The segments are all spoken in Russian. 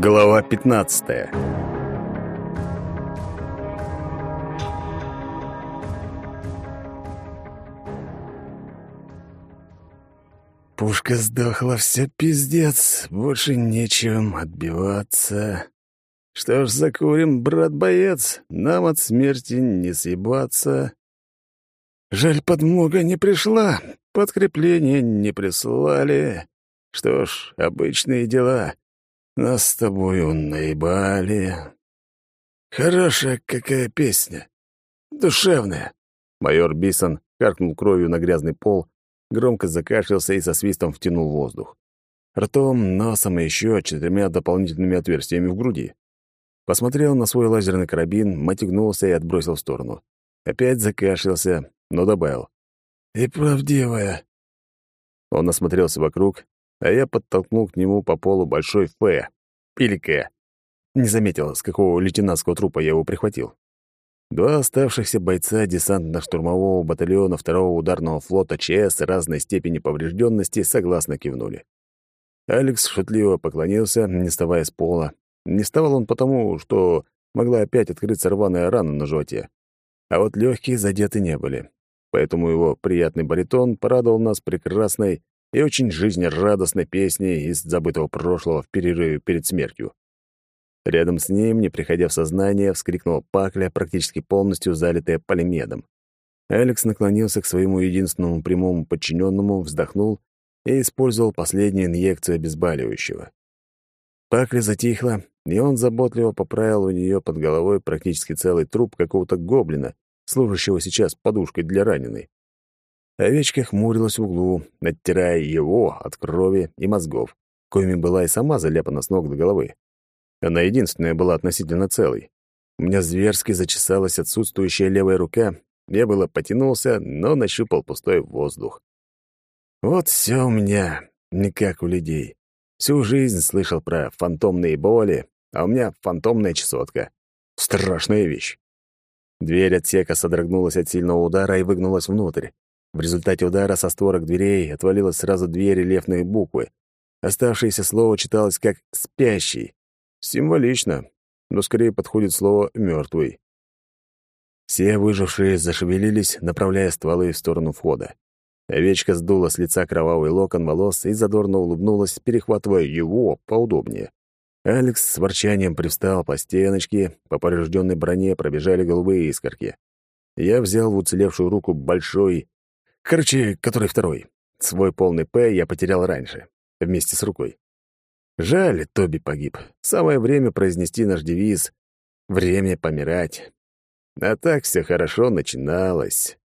Глава 15. Пушка сдохла, все пиздец, больше нечем отбиваться. Что ж, закурим, брат-боец, нам от смерти не съебаться. Жаль, подмога не пришла, подкрепление не прислали. Что ж, обычные дела. Нас с тобою наебали. Хорошая какая песня. Душевная. Майор Бисон каркнул кровью на грязный пол, громко закашлялся и со свистом втянул воздух. Ртом, носом и еще четырьмя дополнительными отверстиями в груди. Посмотрел на свой лазерный карабин, мотягнулся и отбросил в сторону. Опять закашлялся, но добавил. «И правдивая». Он осмотрелся вокруг, а я подтолкнул к нему по полу большой «Ф» или «К». Не заметил, с какого лейтенантского трупа я его прихватил. Два оставшихся бойца десантно-штурмового батальона второго ударного флота ЧС разной степени поврежденности согласно кивнули. Алекс шутливо поклонился, не вставая с пола. Не вставал он потому, что могла опять открыться рваная рана на животе. А вот легкие задеты не были. Поэтому его приятный баритон порадовал нас прекрасной и очень жизнерадостной песней из забытого прошлого в перерыве перед смертью. Рядом с ним, не приходя в сознание, вскрикнула пакля, практически полностью залитая полимедом. Алекс наклонился к своему единственному прямому подчиненному, вздохнул и использовал последнюю инъекцию обезболивающего. Пакля затихла, и он заботливо поправил у нее под головой практически целый труп какого-то гоблина, служащего сейчас подушкой для раненой. Овечка хмурилась в углу, оттирая его от крови и мозгов, коими была и сама заляпана с ног до головы. Она единственная была относительно целой. У меня зверски зачесалась отсутствующая левая рука, я было потянулся, но нащупал пустой воздух. Вот все у меня, не как у людей. Всю жизнь слышал про фантомные боли, а у меня фантомная чесотка. Страшная вещь. Дверь отсека содрогнулась от сильного удара и выгнулась внутрь. В результате удара со створок дверей отвалилось сразу две рельефные буквы. Оставшееся слово читалось как «спящий». Символично, но скорее подходит слово «мертвый». Все выжившие зашевелились, направляя стволы в сторону входа. Овечка сдула с лица кровавый локон волос и задорно улыбнулась, перехватывая его поудобнее. Алекс с ворчанием привстал по стеночке, по поврежденной броне пробежали голубые искорки. Я взял в уцелевшую руку большой Короче, который второй. Свой полный «П» я потерял раньше, вместе с рукой. Жаль, Тоби погиб. Самое время произнести наш девиз «Время помирать». А так все хорошо начиналось.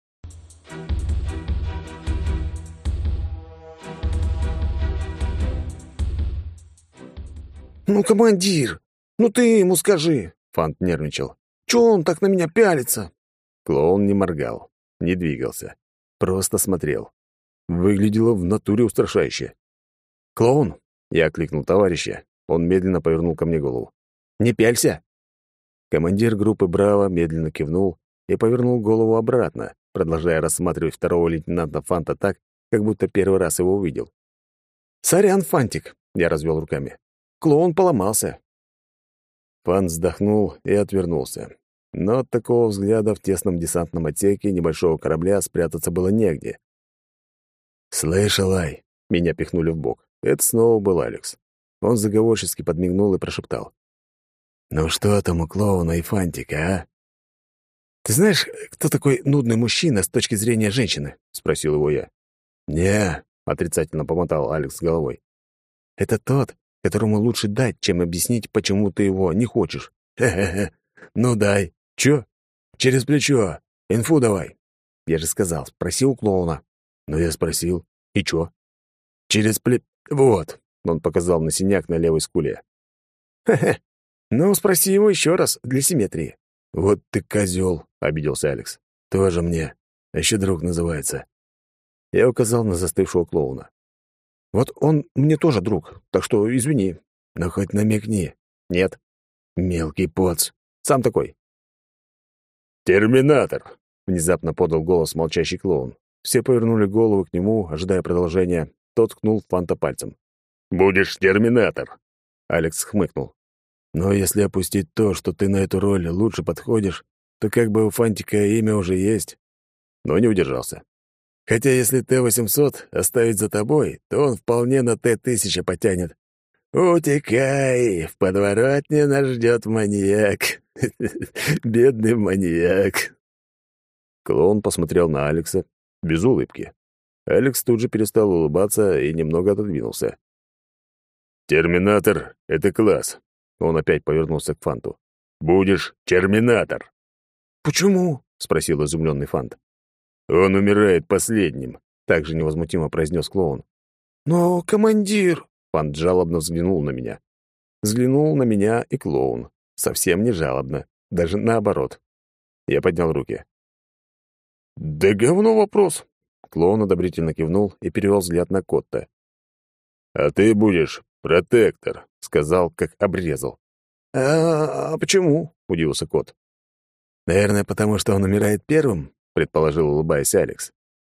«Ну, командир, ну ты ему скажи!» Фант нервничал. «Чё он так на меня пялится?» Клоун не моргал, не двигался. Просто смотрел. Выглядело в натуре устрашающе. «Клоун!» — я окликнул товарища. Он медленно повернул ко мне голову. «Не пялься!» Командир группы «Браво» медленно кивнул и повернул голову обратно, продолжая рассматривать второго лейтенанта Фанта так, как будто первый раз его увидел. «Сорян, Фантик!» — я развел руками. «Клоун поломался!» Фант вздохнул и отвернулся. Но от такого взгляда в тесном десантном отсеке небольшого корабля спрятаться было негде. «Слышал, Ай!» — меня пихнули в бок. Это снова был Алекс. Он заговорчески подмигнул и прошептал. «Ну что там у клоуна и фантика, а?» «Ты знаешь, кто такой нудный мужчина с точки зрения женщины?» — спросил его я. «Не», — отрицательно помотал Алекс головой. «Это тот, которому лучше дать, чем объяснить, почему ты его не хочешь». «Хе-хе-хе, ну дай». «Чё?» «Через плечо. Инфу давай». «Я же сказал, спроси у клоуна». «Ну, я спросил. И чё?» «Через пле... Вот». Он показал на синяк на левой скуле. «Хе-хе. Ну, спроси его еще раз, для симметрии». «Вот ты козел, обиделся Алекс. «Тоже мне. А еще друг называется». Я указал на застывшего клоуна. «Вот он мне тоже друг, так что извини». «Но хоть намекни». «Нет». «Мелкий поц. Сам такой». «Терминатор!» — внезапно подал голос молчащий клоун. Все повернули голову к нему, ожидая продолжения. Тот ткнул Фанта пальцем. «Будешь терминатор!» Алекс хмыкнул. Но если опустить то, что ты на эту роль лучше подходишь, то как бы у Фантика имя уже есть. Но не удержался. Хотя если Т-800 оставить за тобой, то он вполне на Т-1000 потянет. «Утекай! В подворотне нас ждет маньяк! Бедный маньяк!» Клоун посмотрел на Алекса без улыбки. Алекс тут же перестал улыбаться и немного отодвинулся. «Терминатор — это класс!» Он опять повернулся к Фанту. «Будешь терминатор!» «Почему?» — спросил изумленный Фант. «Он умирает последним», — также невозмутимо произнес клоун. «Но, командир...» — Фант жалобно взглянул на меня. Взглянул на меня и клоун. Совсем не жалобно, даже наоборот. Я поднял руки. «Да говно вопрос!» Клоун одобрительно кивнул и перевел взгляд на Котта. «А ты будешь протектор», — сказал, как обрезал. «А, -а почему?» — удивился кот. «Наверное, потому что он умирает первым», — предположил, улыбаясь Алекс.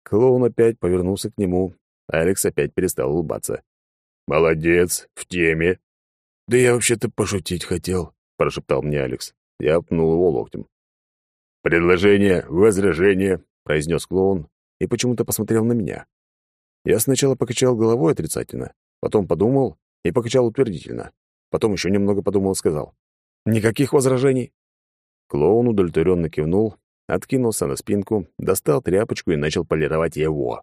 Клоун опять повернулся к нему. Алекс опять перестал улыбаться. «Молодец, в теме». «Да я вообще-то пошутить хотел», — прошептал мне Алекс. Я пнул его локтем. «Предложение, возражение», — произнес клоун и почему-то посмотрел на меня. Я сначала покачал головой отрицательно, потом подумал и покачал утвердительно. Потом еще немного подумал и сказал. «Никаких возражений». Клоун удовлетворенно кивнул, откинулся на спинку, достал тряпочку и начал полировать его.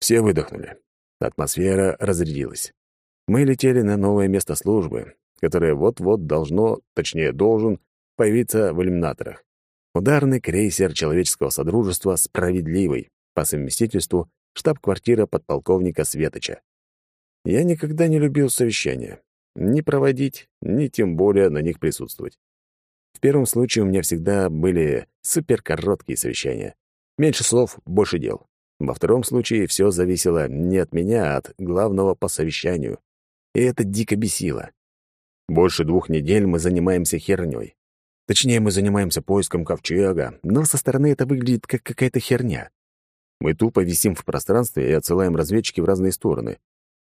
Все выдохнули. Атмосфера разрядилась. Мы летели на новое место службы, которое вот-вот должно, точнее должен, появиться в иллюминаторах. Ударный крейсер человеческого содружества «Справедливый», по совместительству штаб-квартира подполковника Светоча. Я никогда не любил совещания. Ни проводить, ни тем более на них присутствовать. В первом случае у меня всегда были суперкороткие совещания. Меньше слов, больше дел. Во втором случае все зависело не от меня, а от главного по совещанию. И это дико бесило. Больше двух недель мы занимаемся херней. Точнее, мы занимаемся поиском ковчега, но со стороны это выглядит как какая-то херня. Мы тупо висим в пространстве и отсылаем разведчики в разные стороны.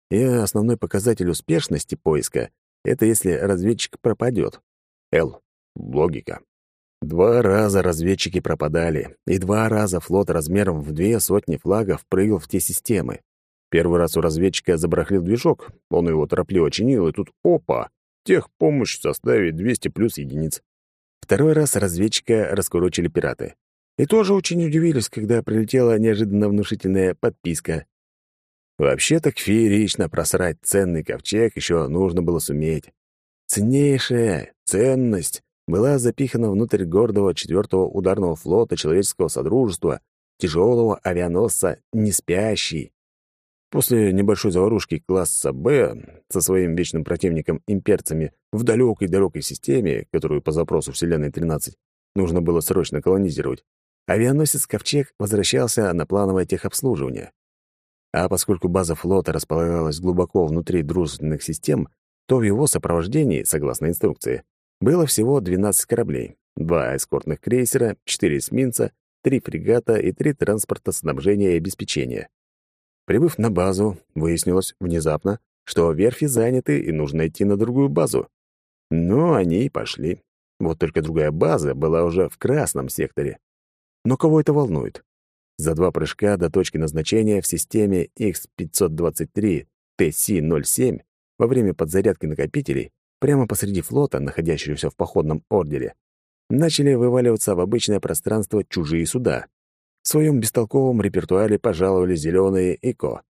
И основной показатель успешности поиска — это если разведчик пропадет. Л. Логика. Два раза разведчики пропадали, и два раза флот размером в две сотни флагов прыгал в те системы. Первый раз у разведчика забарахлил движок, он его торопливо чинил, и тут опа! Техпомощь в составе 200 плюс единиц. Второй раз разведчика раскурочили пираты. И тоже очень удивились, когда прилетела неожиданно внушительная подписка. Вообще так феерично просрать ценный ковчег еще нужно было суметь. Ценнейшая ценность была запихана внутрь гордого четвертого ударного флота человеческого содружества, тяжелого авианосца «Неспящий». После небольшой заварушки класса «Б» со своим вечным противником имперцами в далекой-далекой системе, которую по запросу Вселенной-13 нужно было срочно колонизировать, авианосец «Ковчег» возвращался на плановое техобслуживание. А поскольку база флота располагалась глубоко внутри дружественных систем, то в его сопровождении, согласно инструкции, было всего 12 кораблей, два эскортных крейсера, четыре эсминца, три фрегата и три транспорта снабжения и обеспечения. Прибыв на базу, выяснилось внезапно, что верфи заняты и нужно идти на другую базу. Но они и пошли. Вот только другая база была уже в красном секторе. Но кого это волнует? За два прыжка до точки назначения в системе X523 TC-07 во время подзарядки накопителей прямо посреди флота, находящегося в походном ордере, начали вываливаться в обычное пространство чужие суда. В своем бестолковом репертуаре пожаловали зеленые ИКО.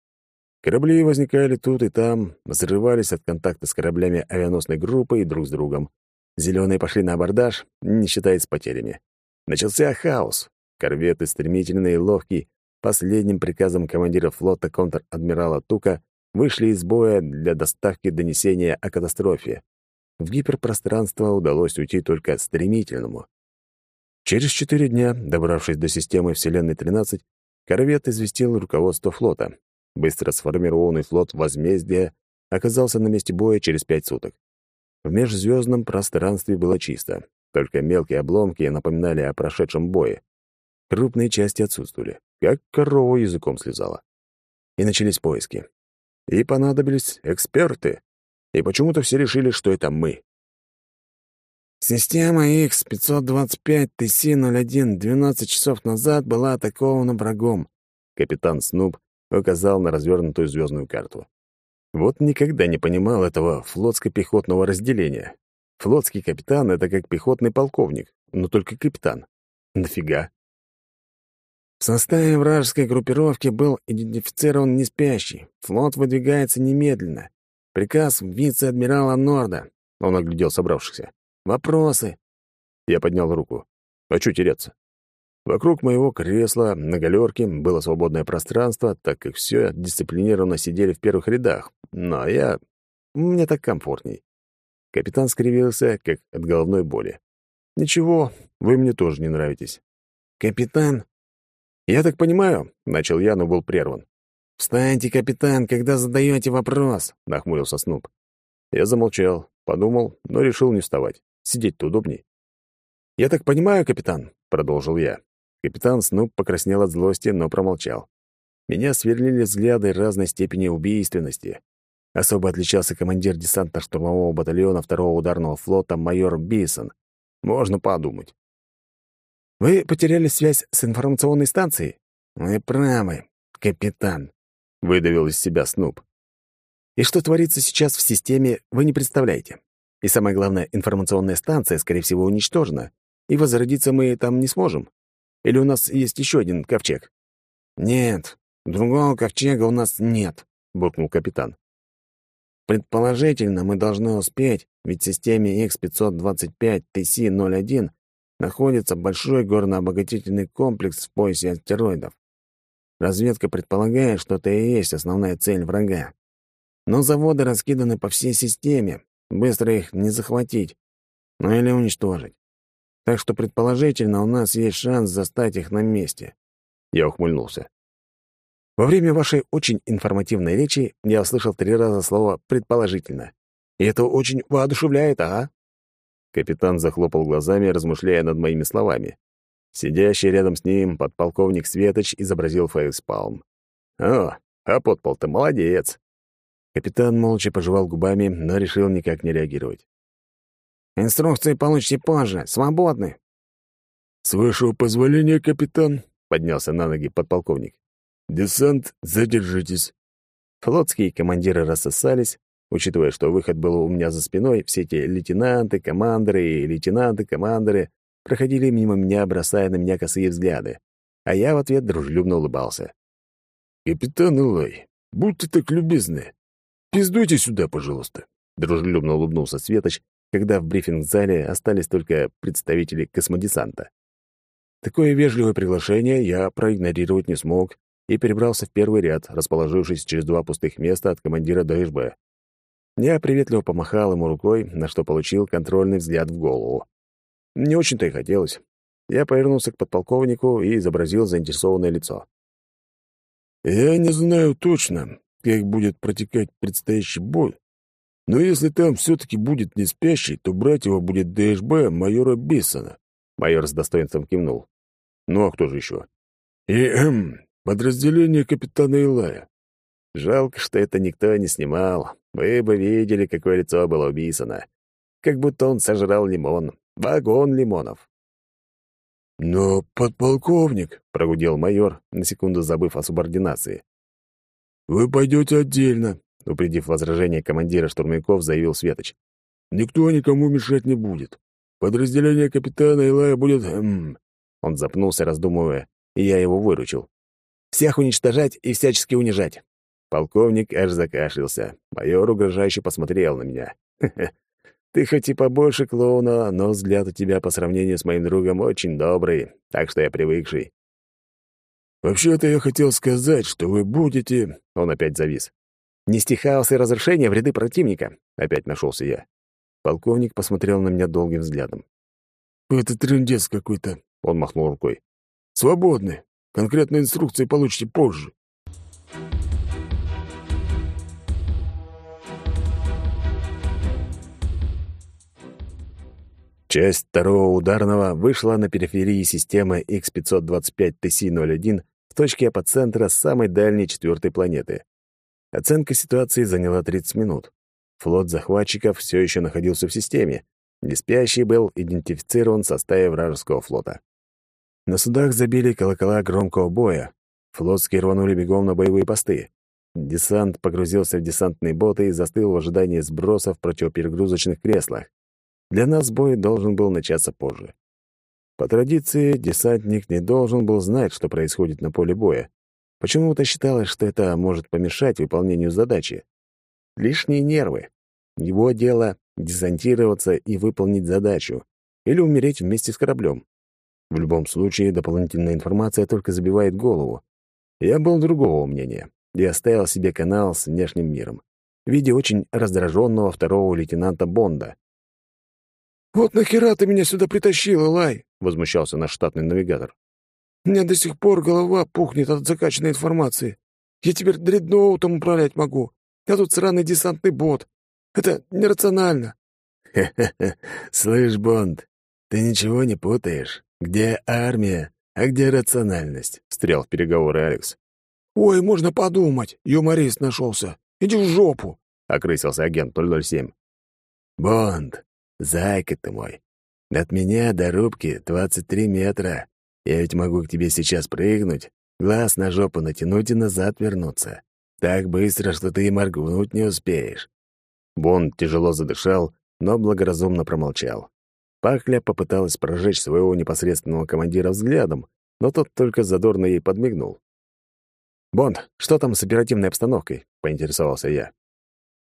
Корабли возникали тут и там, взрывались от контакта с кораблями авианосной группы и друг с другом. Зеленые пошли на абордаж, не считаясь с потерями. Начался хаос. Корветы стремительные и ловкие, последним приказом командира флота контр-адмирала Тука вышли из боя для доставки донесения о катастрофе. В гиперпространство удалось уйти только стремительному. Через четыре дня, добравшись до системы Вселенной-13, корвет известил руководство флота. Быстро сформированный флот «Возмездия» оказался на месте боя через пять суток. В межзвездном пространстве было чисто, только мелкие обломки напоминали о прошедшем бое. Крупные части отсутствовали, как корова языком слезала. И начались поиски. И понадобились эксперты. И почему-то все решили, что это мы. Система X-525-TC-01 12 часов назад была атакована врагом. Капитан Снуп указал на развернутую звездную карту. Вот никогда не понимал этого флотско-пехотного разделения. Флотский капитан — это как пехотный полковник, но только капитан. Нафига? В составе вражеской группировки был идентифицирован неспящий. Флот выдвигается немедленно. Приказ вице-адмирала Норда. Он оглядел собравшихся. Вопросы? Я поднял руку. А что теряться? Вокруг моего кресла на галерке было свободное пространство, так как все дисциплинированно сидели в первых рядах. Но я... Мне так комфортней. Капитан скривился, как от головной боли. «Ничего, вы мне тоже не нравитесь». «Капитан?» «Я так понимаю», — начал я, но был прерван. «Встаньте, капитан, когда задаете вопрос», — нахмурился Снуп. Я замолчал, подумал, но решил не вставать. Сидеть-то удобней. «Я так понимаю, капитан», — продолжил я. Капитан Снуп покраснел от злости, но промолчал. Меня сверлили взгляды разной степени убийственности. Особо отличался командир десантно-штурмового батальона второго ударного флота майор Бисон. Можно подумать. «Вы потеряли связь с информационной станцией?» «Вы правы, капитан», — выдавил из себя Снуп. «И что творится сейчас в системе, вы не представляете. И самое главное, информационная станция, скорее всего, уничтожена, и возродиться мы там не сможем. Или у нас есть еще один ковчег?» «Нет, другого ковчега у нас нет», — буркнул капитан. «Предположительно, мы должны успеть, ведь в системе X-525-TC-01 находится большой горнообогатительный комплекс в поясе астероидов. Разведка предполагает, что это и есть основная цель врага. Но заводы раскиданы по всей системе, быстро их не захватить, ну или уничтожить. Так что, предположительно, у нас есть шанс застать их на месте. Я ухмыльнулся. Во время вашей очень информативной речи я услышал три раза слово «предположительно». И это очень воодушевляет, а? Капитан захлопал глазами, размышляя над моими словами. Сидящий рядом с ним подполковник Светоч изобразил фейспалм. «О, а подпол-то молодец!» Капитан молча пожевал губами, но решил никак не реагировать. Инструкции получите позже. Свободны». «С вашего позволения, капитан», — поднялся на ноги подполковник. «Десант, задержитесь». Флотские командиры рассосались, учитывая, что выход был у меня за спиной, все эти лейтенанты, командоры и лейтенанты-командоры проходили мимо меня, бросая на меня косые взгляды, а я в ответ дружелюбно улыбался. «Капитан Илай, будьте так любезны, пиздуйте сюда, пожалуйста», — дружелюбно улыбнулся Светоч, когда в брифинг-зале остались только представители космодесанта. Такое вежливое приглашение я проигнорировать не смог и перебрался в первый ряд, расположившись через два пустых места от командира ДШБ. Я приветливо помахал ему рукой, на что получил контрольный взгляд в голову. Не очень-то и хотелось. Я повернулся к подполковнику и изобразил заинтересованное лицо. «Я не знаю точно, как будет протекать предстоящий бой, но если там все-таки будет не спящий, то брать его будет ДШБ майора Биссона. Майор с достоинством кивнул. Ну а кто же еще? И эм, подразделение капитана Илая. Жалко, что это никто не снимал. Вы бы видели, какое лицо было у Бисона. Как будто он сожрал лимон. Вагон лимонов. «Но подполковник», — прогудел майор, на секунду забыв о субординации. «Вы пойдете отдельно, Упредив возражение командира штурмяков, заявил Светоч. «Никто никому мешать не будет. Подразделение капитана Илая будет...» эм... Он запнулся, раздумывая, и я его выручил. «Всех уничтожать и всячески унижать». Полковник аж закашлялся. Майор угрожающе посмотрел на меня. Ты хоть и побольше клоуна, но взгляд у тебя по сравнению с моим другом очень добрый, так что я привыкший». «Вообще-то я хотел сказать, что вы будете...» Он опять завис. Нести хаос и разрушение в ряды противника. Опять нашелся я. Полковник посмотрел на меня долгим взглядом. «Это трындец какой-то», — он махнул рукой. «Свободны. Конкретные инструкции получите позже». Часть второго ударного вышла на периферии системы X525TC-01 в точке апоцентра самой дальней четвертой планеты. Оценка ситуации заняла 30 минут. Флот захватчиков все еще находился в системе, Неспящий был идентифицирован в составе вражеского флота. На судах забили колокола громкого боя. Флотские рванули бегом на боевые посты. Десант погрузился в десантные боты и застыл в ожидании сброса в противоперегрузочных креслах. Для нас бой должен был начаться позже. По традиции, десантник не должен был знать, что происходит на поле боя. Почему-то считалось, что это может помешать выполнению задачи. Лишние нервы. Его дело — десантироваться и выполнить задачу, или умереть вместе с кораблем. В любом случае, дополнительная информация только забивает голову. Я был другого мнения и оставил себе канал с внешним миром в виде очень раздраженного второго лейтенанта Бонда. «Вот нахера ты меня сюда притащил, Лай?» — возмущался наш штатный навигатор. «У меня до сих пор голова пухнет от закачанной информации. Я теперь дредноутом управлять могу. Я тут сраный десантный бот. Это нерационально». «Хе-хе-хе. Слышь, Бонд, ты ничего не путаешь. Где армия, а где рациональность?» — встрял в переговоры Алекс. «Ой, можно подумать, юморист нашелся. Иди в жопу!» — окрысился агент 007. «Бонд, зайка ты мой, от меня до рубки 23 метра. Я ведь могу к тебе сейчас прыгнуть, глаз на жопу натянуть и назад вернуться. Так быстро, что ты и моргнуть не успеешь». Бонд тяжело задышал, но благоразумно промолчал. Пахля попыталась прожечь своего непосредственного командира взглядом, но тот только задорно ей подмигнул. «Бонд, что там с оперативной обстановкой?» — поинтересовался я.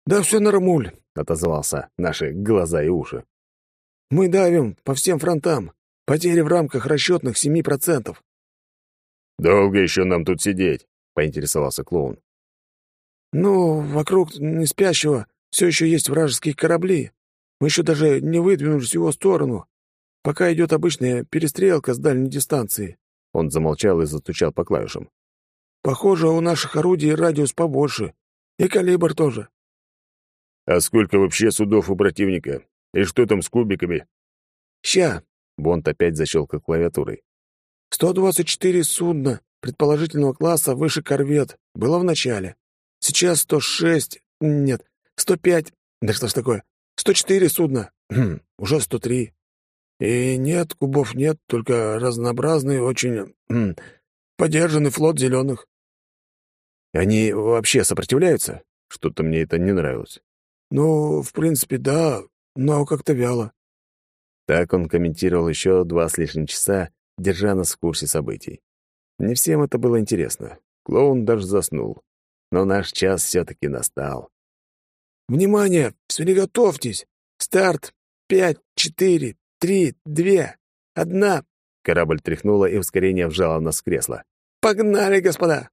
«Да все нормуль», — отозвался наши глаза и уши. «Мы давим по всем фронтам. Потери в рамках расчетных семи процентов». «Долго еще нам тут сидеть?» — поинтересовался клоун. «Ну, вокруг неспящего все еще есть вражеские корабли. Мы еще даже не выдвинулись в его сторону. Пока идет обычная перестрелка с дальней дистанции». Он замолчал и застучал по клавишам. Похоже, у наших орудий радиус побольше. И калибр тоже. А сколько вообще судов у противника? И что там с кубиками? Ща. Бонд опять защелкал клавиатурой. 124 судна предположительного класса выше корвет. Было в начале. Сейчас 106... Нет, 105... Да что ж такое? 104 судна. Хм, уже 103. И нет, кубов нет, только разнообразный, очень... Хм, подержанный флот зеленых. Они вообще сопротивляются? Что-то мне это не нравилось. Ну, в принципе, да, но как-то вяло. Так он комментировал еще два с лишним часа, держа нас в курсе событий. Не всем это было интересно. Клоун даже заснул. Но наш час все-таки настал. «Внимание! Все готовьтесь! Старт! Пять, четыре, три, две, одна!» Корабль тряхнуло, и ускорение вжало нас в кресло. «Погнали, господа!»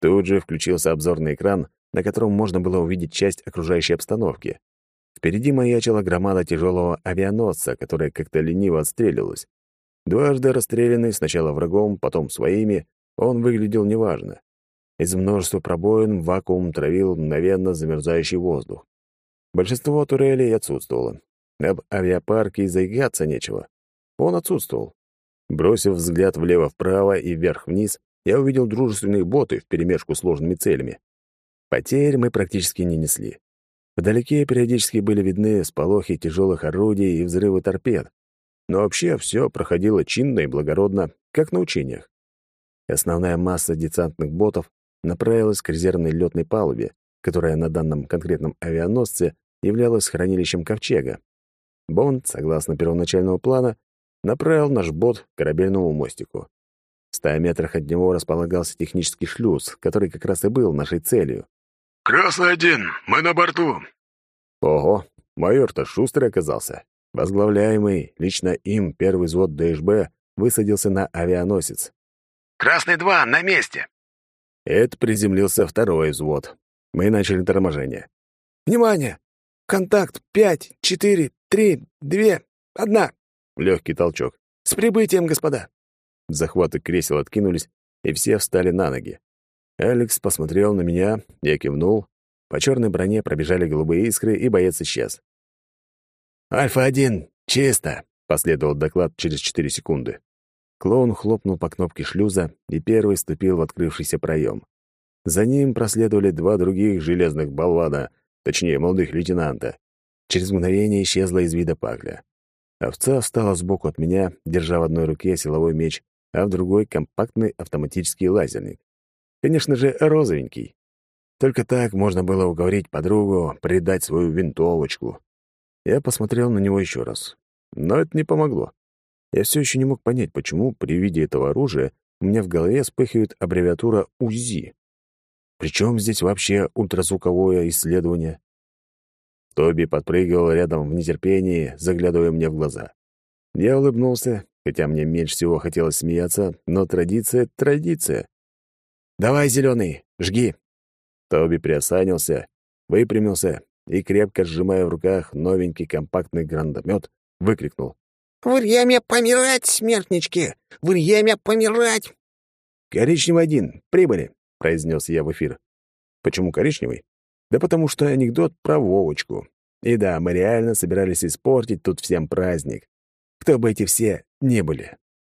Тут же включился обзорный экран, на котором можно было увидеть часть окружающей обстановки. Впереди маячила громада тяжелого авианосца, которая как-то лениво отстрелилась. Дважды расстрелянный сначала врагом, потом своими, он выглядел неважно. Из множества пробоин вакуум травил мгновенно замерзающий воздух. Большинство турелей отсутствовало. Об авиапарке и заигаться нечего. Он отсутствовал. Бросив взгляд влево-вправо и вверх-вниз, я увидел дружественные боты вперемешку с сложными целями. Потерь мы практически не несли. Вдалеке периодически были видны сполохи тяжелых орудий и взрывы торпед. Но вообще все проходило чинно и благородно, как на учениях. Основная масса десантных ботов направилась к резервной летной палубе, которая на данном конкретном авианосце являлась хранилищем ковчега. Бонд, согласно первоначального плана, направил наш бот к корабельному мостику. В ста метрах от него располагался технический шлюз, который как раз и был нашей целью. «Красный один, мы на борту!» Ого, майор-то шустрый оказался. Возглавляемый лично им первый взвод ДШБ высадился на авианосец. «Красный два, на месте!» Это приземлился второй взвод. Мы начали торможение. «Внимание! Контакт! Пять, четыре, три, две, одна!» Легкий толчок. «С прибытием, господа!» Захваты кресел откинулись, и все встали на ноги. Алекс посмотрел на меня, я кивнул. По черной броне пробежали голубые искры, и боец исчез. «Альфа-1, чисто!» — последовал доклад через четыре секунды. Клоун хлопнул по кнопке шлюза и первый ступил в открывшийся проем. За ним проследовали два других железных болвана, точнее, молодых лейтенанта. Через мгновение исчезла из вида пагля. Овца встала сбоку от меня, держа в одной руке силовой меч, а в другой — компактный автоматический лазерник. Конечно же, розовенький. Только так можно было уговорить подругу придать свою винтовочку. Я посмотрел на него еще раз. Но это не помогло. Я все еще не мог понять, почему при виде этого оружия у меня в голове вспыхивает аббревиатура УЗИ. Причем здесь вообще ультразвуковое исследование? Тоби подпрыгивал рядом в нетерпении, заглядывая мне в глаза. Я улыбнулся, хотя мне меньше всего хотелось смеяться, но традиция — традиция. «Давай, зеленый, жги!» Тоби приосанился, выпрямился и, крепко сжимая в руках новенький компактный гранатомет, выкрикнул. «Время помирать, смертнички! Время помирать!» «Коричневый один, прибыли!» — произнес я в эфир. «Почему коричневый? Да потому что анекдот про Вовочку. И да, мы реально собирались испортить тут всем праздник. Кто бы эти все не были.